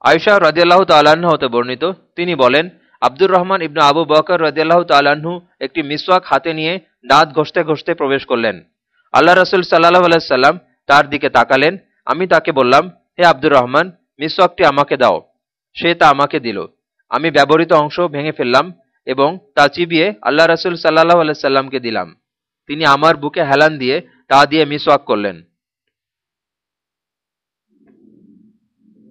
আয়সা রাজিয়াল্লাহ তাল্লাহ্ন হতে বর্ণিত। তিনি বলেন, আব্দুর রহমান ইবনু আবু বকর রাজিয়াল্লাহ তাল্লাহ্ন একটি মিসওয়াক হাতে নিয়ে দাঁত ঘষতে ঘষতে প্রবেশ করলেন। আল্লাহ রসুল সাল্লাহ আলাইসাল্লাম তার দিকে তাকালেন। আমি তাকে বললাম, হে আব্দুর রহমান, মিসওয়াকটি আমাকে দাও। সে তা আমাকে দিল। আমি ব্যবহৃত অংশ ভেঙে ফেললাম এবং তা চিবিয়ে আল্লাহ রসুল সাল্লাহ আলাইসাল্লামকে দিলাম। তিনি আমার বুকে হেলান দিয়ে তা দিয়ে মিসওয়াক করলেন।